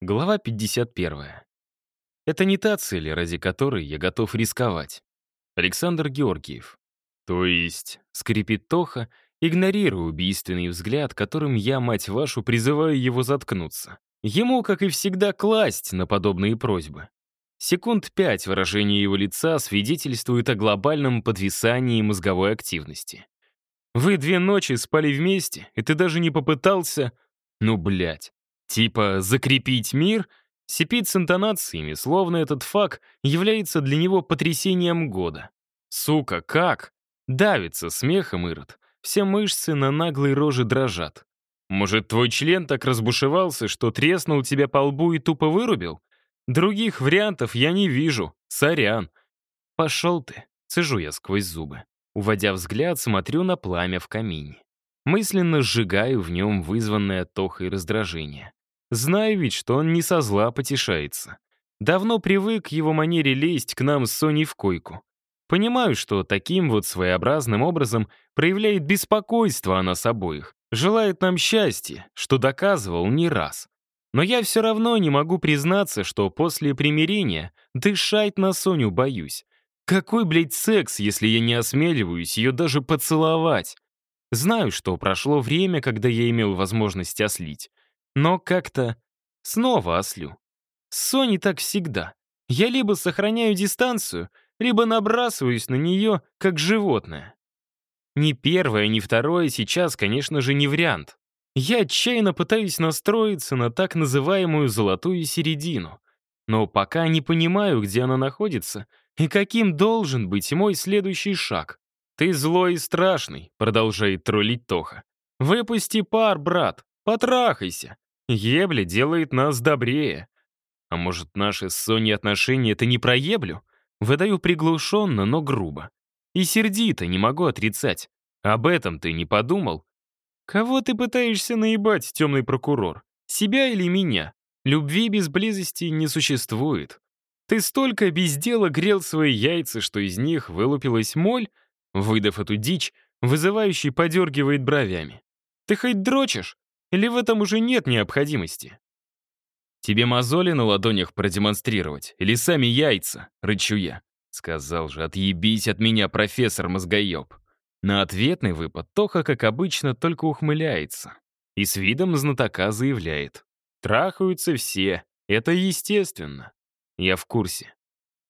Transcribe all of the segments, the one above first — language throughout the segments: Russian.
Глава 51. Это не та цель, ради которой я готов рисковать. Александр Георгиев. То есть, скрипит Тоха, игнорируя убийственный взгляд, которым я, мать вашу, призываю его заткнуться. Ему, как и всегда, класть на подобные просьбы. Секунд пять выражение его лица свидетельствует о глобальном подвисании мозговой активности. Вы две ночи спали вместе, и ты даже не попытался... Ну, блядь. Типа «закрепить мир» сипит с интонациями, словно этот факт является для него потрясением года. Сука, как? Давится смехом Ирод. Все мышцы на наглой роже дрожат. Может, твой член так разбушевался, что треснул тебя по лбу и тупо вырубил? Других вариантов я не вижу. Сорян. Пошел ты. Цежу я сквозь зубы. Уводя взгляд, смотрю на пламя в камине. Мысленно сжигаю в нем вызванное тохой раздражение. Знаю ведь, что он не со зла потешается. Давно привык к его манере лезть к нам с Соней в койку. Понимаю, что таким вот своеобразным образом проявляет беспокойство о нас обоих, желает нам счастья, что доказывал не раз. Но я все равно не могу признаться, что после примирения дышать на Соню боюсь. Какой, блядь, секс, если я не осмеливаюсь ее даже поцеловать? Знаю, что прошло время, когда я имел возможность ослить. Но как-то снова ослю. С Соней так всегда. Я либо сохраняю дистанцию, либо набрасываюсь на нее, как животное. Ни первое, ни второе сейчас, конечно же, не вариант. Я отчаянно пытаюсь настроиться на так называемую золотую середину. Но пока не понимаю, где она находится и каким должен быть мой следующий шаг. «Ты злой и страшный», — продолжает троллить Тоха. «Выпусти пар, брат, потрахайся. Ебля делает нас добрее. А может, наши с Соней отношения — это не про еблю? Выдаю приглушенно, но грубо. И сердито, не могу отрицать. Об этом ты не подумал? Кого ты пытаешься наебать, темный прокурор? Себя или меня? Любви без близости не существует. Ты столько без дела грел свои яйца, что из них вылупилась моль, выдав эту дичь, вызывающий подергивает бровями. Ты хоть дрочишь? Или в этом уже нет необходимости? Тебе мозоли на ладонях продемонстрировать? Или сами яйца?» — рычу я. Сказал же, отъебись от меня, профессор мозгоеб. На ответный выпад Тоха, как обычно, только ухмыляется. И с видом знатока заявляет. Трахаются все. Это естественно. Я в курсе.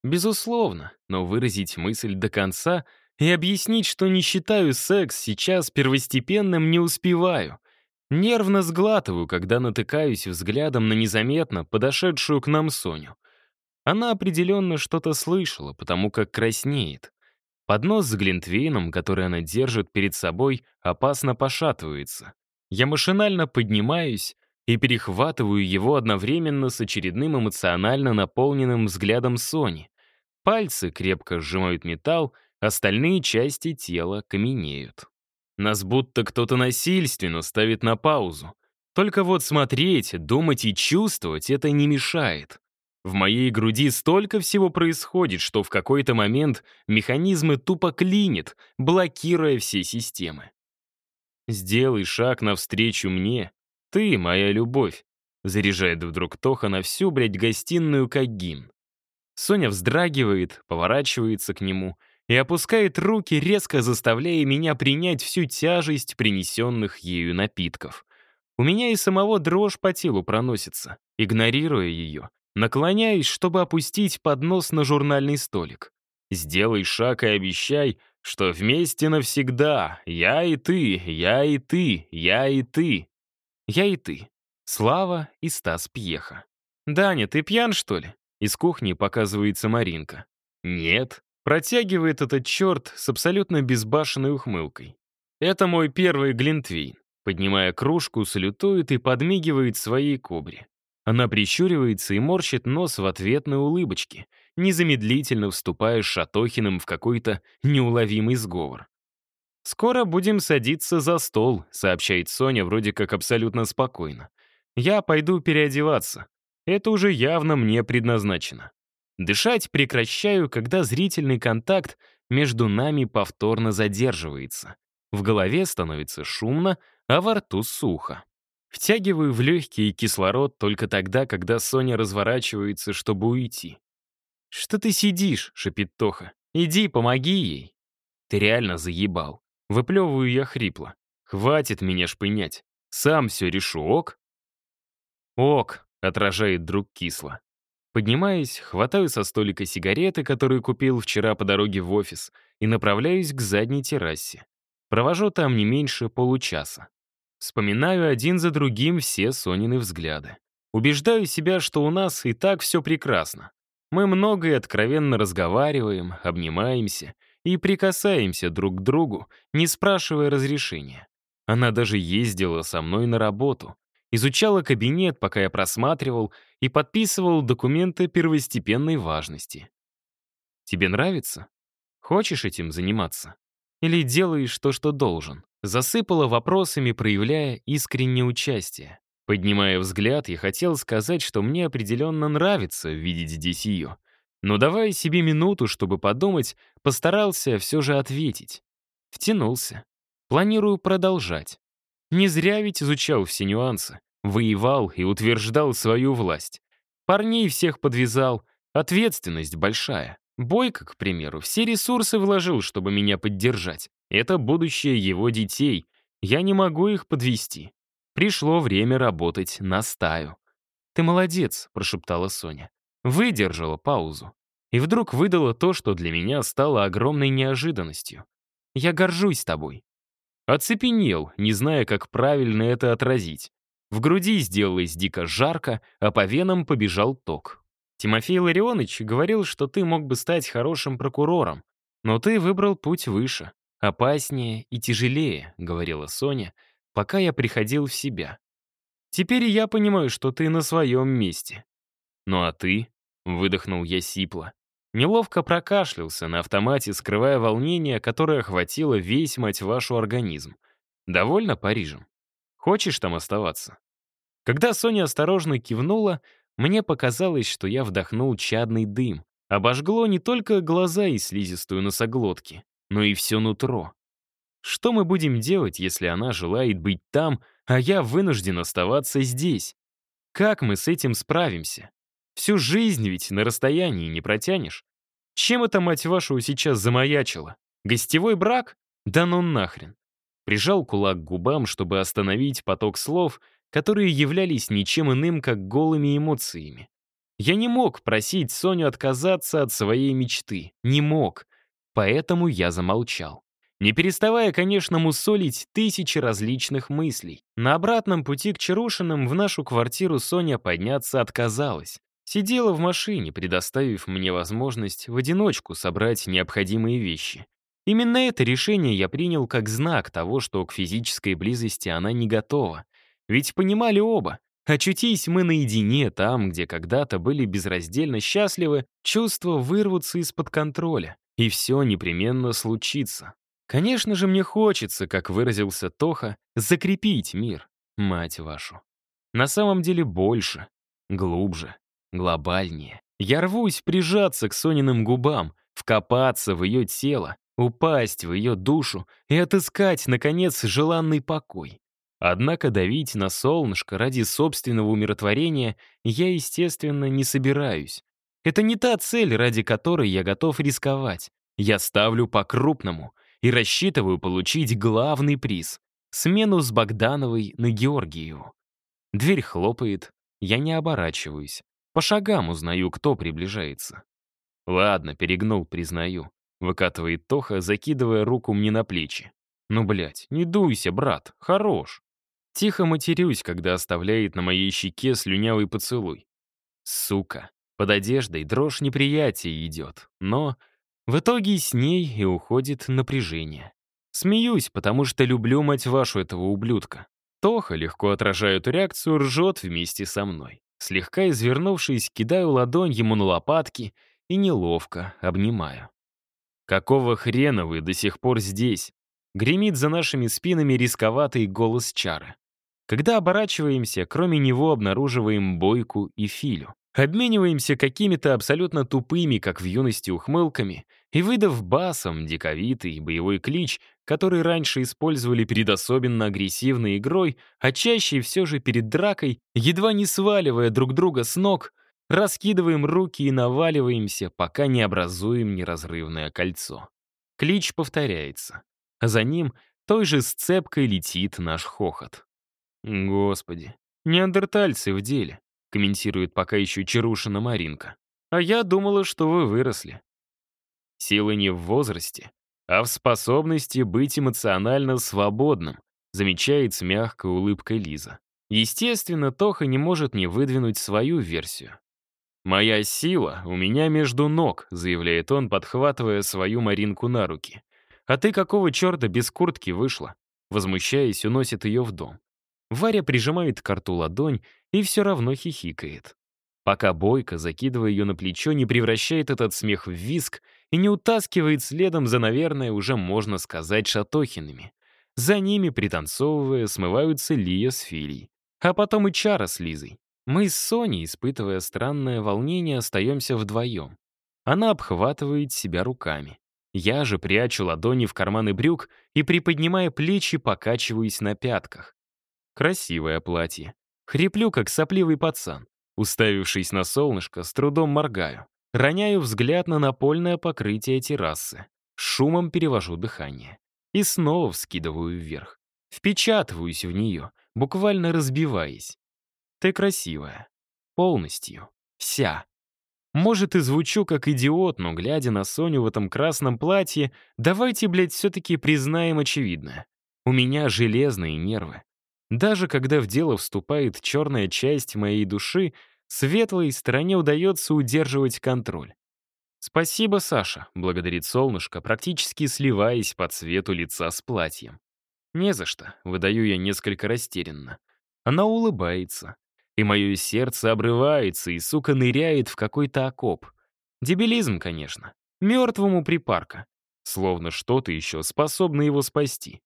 Безусловно, но выразить мысль до конца и объяснить, что не считаю секс сейчас первостепенным, не успеваю. Нервно сглатываю, когда натыкаюсь взглядом на незаметно подошедшую к нам Соню. Она определенно что-то слышала, потому как краснеет. Поднос с глинтвейном, который она держит перед собой, опасно пошатывается. Я машинально поднимаюсь и перехватываю его одновременно с очередным эмоционально наполненным взглядом Сони. Пальцы крепко сжимают металл, остальные части тела каменеют. Нас будто кто-то насильственно ставит на паузу. Только вот смотреть, думать и чувствовать это не мешает. В моей груди столько всего происходит, что в какой-то момент механизмы тупо клинит, блокируя все системы. «Сделай шаг навстречу мне. Ты — моя любовь», — заряжает вдруг Тоха на всю, блядь, гостиную, как гимн. Соня вздрагивает, поворачивается к нему — и опускает руки, резко заставляя меня принять всю тяжесть принесенных ею напитков. У меня и самого дрожь по телу проносится. Игнорируя ее, наклоняюсь, чтобы опустить поднос на журнальный столик. Сделай шаг и обещай, что вместе навсегда. Я и ты, я и ты, я и ты. Я и ты. Слава и Стас Пьеха. «Даня, ты пьян, что ли?» Из кухни показывается Маринка. «Нет», Протягивает этот черт с абсолютно безбашенной ухмылкой. Это мой первый глинтвейн. Поднимая кружку, салютует и подмигивает своей кобре. Она прищуривается и морщит нос в ответ на улыбочки, незамедлительно вступая с Шатохиным в какой-то неуловимый сговор. «Скоро будем садиться за стол», — сообщает Соня вроде как абсолютно спокойно. «Я пойду переодеваться. Это уже явно мне предназначено». Дышать прекращаю, когда зрительный контакт между нами повторно задерживается. В голове становится шумно, а во рту сухо. Втягиваю в легкий кислород только тогда, когда Соня разворачивается, чтобы уйти. «Что ты сидишь?» — шепит Тоха. «Иди, помоги ей». «Ты реально заебал». Выплевываю я хрипло. «Хватит меня шпынять. Сам все решу, ок?» «Ок», — отражает друг кисло. Поднимаюсь, хватаю со столика сигареты, которые купил вчера по дороге в офис, и направляюсь к задней террасе. Провожу там не меньше получаса. Вспоминаю один за другим все Сонины взгляды. Убеждаю себя, что у нас и так все прекрасно. Мы много и откровенно разговариваем, обнимаемся и прикасаемся друг к другу, не спрашивая разрешения. Она даже ездила со мной на работу, изучала кабинет, пока я просматривал и подписывал документы первостепенной важности. Тебе нравится? Хочешь этим заниматься? Или делаешь то, что должен? Засыпала вопросами, проявляя искреннее участие. Поднимая взгляд, я хотел сказать, что мне определенно нравится видеть здесь ее. Но давая себе минуту, чтобы подумать, постарался все же ответить. Втянулся. Планирую продолжать. Не зря ведь изучал все нюансы. Воевал и утверждал свою власть. Парней всех подвязал. Ответственность большая. Бойко, к примеру, все ресурсы вложил, чтобы меня поддержать. Это будущее его детей. Я не могу их подвести. Пришло время работать на стаю. «Ты молодец», — прошептала Соня. Выдержала паузу. И вдруг выдала то, что для меня стало огромной неожиданностью. «Я горжусь тобой». Оцепенел, не зная, как правильно это отразить. В груди сделалось дико жарко, а по венам побежал ток. Тимофей Ларионович говорил, что ты мог бы стать хорошим прокурором, но ты выбрал путь выше, опаснее и тяжелее, говорила Соня, пока я приходил в себя. Теперь я понимаю, что ты на своем месте. Ну а ты? Выдохнул я сипло. Неловко прокашлялся на автомате, скрывая волнение, которое охватило весь, мать вашу, организм. Довольно Парижем? Хочешь там оставаться? Когда Соня осторожно кивнула, мне показалось, что я вдохнул чадный дым. Обожгло не только глаза и слизистую носоглотки, но и все нутро. Что мы будем делать, если она желает быть там, а я вынужден оставаться здесь? Как мы с этим справимся? Всю жизнь ведь на расстоянии не протянешь. Чем это, мать вашу, сейчас замаячило? Гостевой брак? Да ну нахрен. Прижал кулак к губам, чтобы остановить поток слов — которые являлись ничем иным, как голыми эмоциями. Я не мог просить Соню отказаться от своей мечты. Не мог. Поэтому я замолчал. Не переставая, конечно, мусолить тысячи различных мыслей. На обратном пути к Чарушиным в нашу квартиру Соня подняться отказалась. Сидела в машине, предоставив мне возможность в одиночку собрать необходимые вещи. Именно это решение я принял как знак того, что к физической близости она не готова. Ведь понимали оба, очутись мы наедине там, где когда-то были безраздельно счастливы, чувства вырвутся из-под контроля, и все непременно случится. Конечно же, мне хочется, как выразился Тоха, закрепить мир, мать вашу. На самом деле больше, глубже, глобальнее. Я рвусь прижаться к Сониным губам, вкопаться в ее тело, упасть в ее душу и отыскать, наконец, желанный покой. Однако давить на солнышко ради собственного умиротворения я, естественно, не собираюсь. Это не та цель, ради которой я готов рисковать. Я ставлю по-крупному и рассчитываю получить главный приз — смену с Богдановой на Георгиеву. Дверь хлопает, я не оборачиваюсь. По шагам узнаю, кто приближается. Ладно, перегнул, признаю. Выкатывает Тоха, закидывая руку мне на плечи. Ну, блядь, не дуйся, брат, хорош. Тихо матерюсь, когда оставляет на моей щеке слюнявый поцелуй. Сука. Под одеждой дрожь неприятия идет, но в итоге с ней и уходит напряжение. Смеюсь, потому что люблю, мать вашу, этого ублюдка. Тоха, легко отражая эту реакцию, ржет вместе со мной. Слегка извернувшись, кидаю ладонь ему на лопатки и неловко обнимаю. «Какого хрена вы до сих пор здесь?» Гремит за нашими спинами рисковатый голос Чары. Когда оборачиваемся, кроме него обнаруживаем Бойку и Филю. Обмениваемся какими-то абсолютно тупыми, как в юности, ухмылками, и, выдав басом диковитый боевой клич, который раньше использовали перед особенно агрессивной игрой, а чаще все же перед дракой, едва не сваливая друг друга с ног, раскидываем руки и наваливаемся, пока не образуем неразрывное кольцо. Клич повторяется, а за ним той же сцепкой летит наш хохот. «Господи, неандертальцы в деле», комментирует пока еще Чарушина Маринка. «А я думала, что вы выросли». Сила не в возрасте, а в способности быть эмоционально свободным, замечает с мягкой улыбкой Лиза. Естественно, Тоха не может не выдвинуть свою версию. «Моя сила у меня между ног», — заявляет он, подхватывая свою Маринку на руки. «А ты какого черта без куртки вышла?» Возмущаясь, уносит ее в дом. Варя прижимает к рту ладонь и все равно хихикает пока Бойко, закидывая ее на плечо, не превращает этот смех в виск и не утаскивает следом за, наверное, уже можно сказать, Шатохинами. За ними, пританцовывая, смываются Лия с Филей. А потом и Чара с Лизой. Мы с Соней, испытывая странное волнение, остаемся вдвоем. Она обхватывает себя руками. Я же прячу ладони в карманы брюк и, приподнимая плечи, покачиваюсь на пятках. Красивое платье. Хриплю, как сопливый пацан. Уставившись на солнышко, с трудом моргаю. Роняю взгляд на напольное покрытие террасы. Шумом перевожу дыхание. И снова вскидываю вверх. Впечатываюсь в нее, буквально разбиваясь. Ты красивая. Полностью. Вся. Может, и звучу как идиот, но, глядя на Соню в этом красном платье, давайте, блядь, все-таки признаем очевидное. У меня железные нервы. Даже когда в дело вступает черная часть моей души, светлой стороне удается удерживать контроль. «Спасибо, Саша», — благодарит солнышко, практически сливаясь по цвету лица с платьем. «Не за что», — выдаю я несколько растерянно. Она улыбается, и мое сердце обрывается и, сука, ныряет в какой-то окоп. Дебилизм, конечно. Мертвому припарка. Словно что-то еще способно его спасти.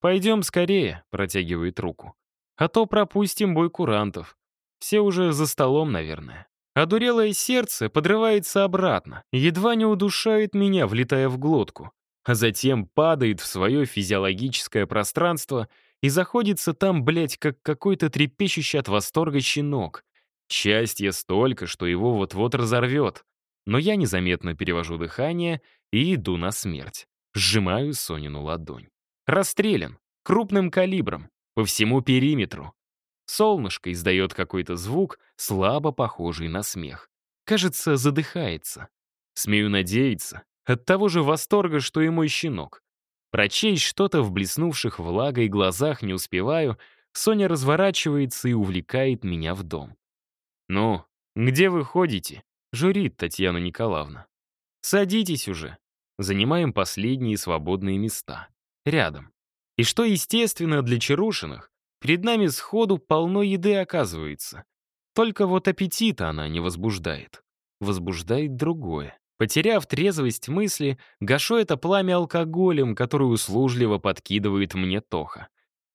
«Пойдем скорее», — протягивает руку. «А то пропустим бой курантов. Все уже за столом, наверное». Одурелое сердце подрывается обратно, едва не удушает меня, влетая в глотку, а затем падает в свое физиологическое пространство и заходится там, блядь, как какой-то трепещущий от восторга щенок. Счастье столько, что его вот-вот разорвет. Но я незаметно перевожу дыхание и иду на смерть. Сжимаю Сонину ладонь. Расстрелян, крупным калибром, по всему периметру. Солнышко издает какой-то звук, слабо похожий на смех. Кажется, задыхается. Смею надеяться, от того же восторга, что и мой щенок. Прочесть что-то в блеснувших влагой глазах не успеваю, Соня разворачивается и увлекает меня в дом. «Ну, где вы ходите?» — журит Татьяна Николаевна. «Садитесь уже. Занимаем последние свободные места рядом. И что естественно для Чарушиных, перед нами сходу полно еды оказывается. Только вот аппетита она не возбуждает. Возбуждает другое. Потеряв трезвость мысли, гашу это пламя алкоголем, который услужливо подкидывает мне Тоха.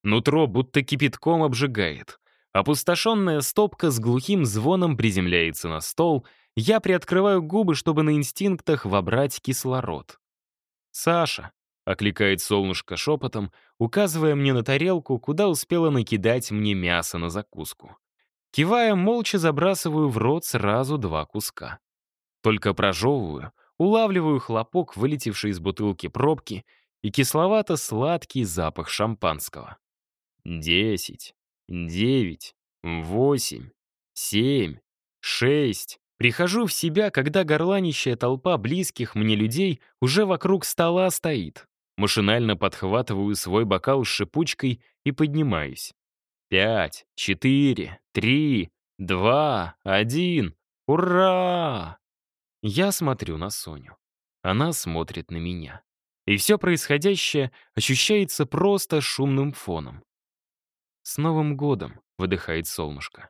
Нутро будто кипятком обжигает. Опустошенная стопка с глухим звоном приземляется на стол. Я приоткрываю губы, чтобы на инстинктах вобрать кислород. «Саша», — окликает солнышко шепотом, указывая мне на тарелку, куда успела накидать мне мясо на закуску. Кивая, молча забрасываю в рот сразу два куска. Только прожевываю, улавливаю хлопок, вылетевший из бутылки пробки, и кисловато-сладкий запах шампанского. Десять, девять, восемь, семь, шесть. Прихожу в себя, когда горланищая толпа близких мне людей уже вокруг стола стоит. Машинально подхватываю свой бокал с шипучкой и поднимаюсь. Пять, четыре, три, два, один. Ура! Я смотрю на Соню. Она смотрит на меня. И все происходящее ощущается просто шумным фоном. «С Новым годом!» — выдыхает солнышко.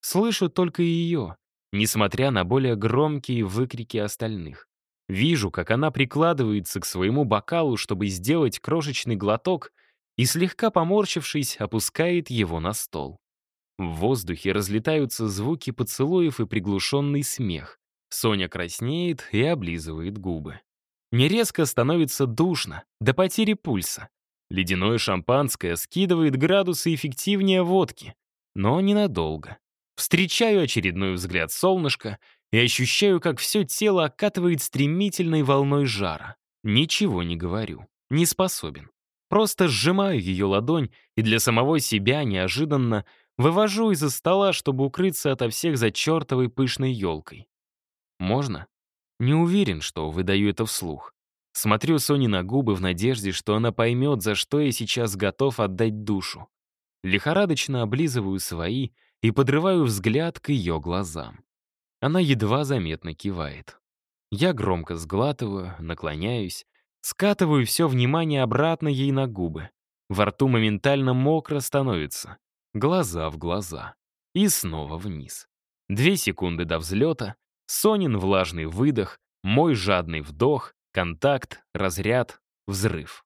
Слышу только ее, несмотря на более громкие выкрики остальных. Вижу, как она прикладывается к своему бокалу, чтобы сделать крошечный глоток, и, слегка поморщившись, опускает его на стол. В воздухе разлетаются звуки поцелуев и приглушенный смех. Соня краснеет и облизывает губы. Мне резко становится душно, до потери пульса. Ледяное шампанское скидывает градусы эффективнее водки, но ненадолго. Встречаю очередной взгляд солнышка и ощущаю, как все тело окатывает стремительной волной жара. Ничего не говорю, не способен. Просто сжимаю ее ладонь и для самого себя неожиданно вывожу из-за стола, чтобы укрыться ото всех за чертовой пышной елкой. Можно? Не уверен, что выдаю это вслух. Смотрю Соне на губы в надежде, что она поймет, за что я сейчас готов отдать душу. Лихорадочно облизываю свои и подрываю взгляд к ее глазам. Она едва заметно кивает. Я громко сглатываю, наклоняюсь, скатываю все внимание обратно ей на губы. Во рту моментально мокро становится. Глаза в глаза. И снова вниз. Две секунды до взлета, Сонин влажный выдох, мой жадный вдох, контакт, разряд, взрыв.